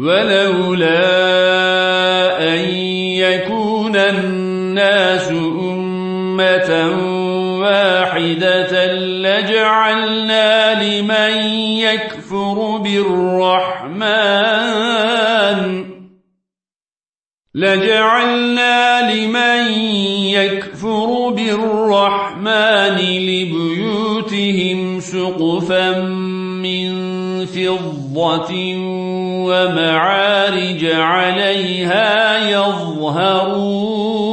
ولولا أن يكون الناس أمة واحدة لجعلنا لمن يكفر بالرحمن لجعلنا لمن يكفر بالرحمن لبيوتهم سقفا من فضة ومعارج عليها يظهرون.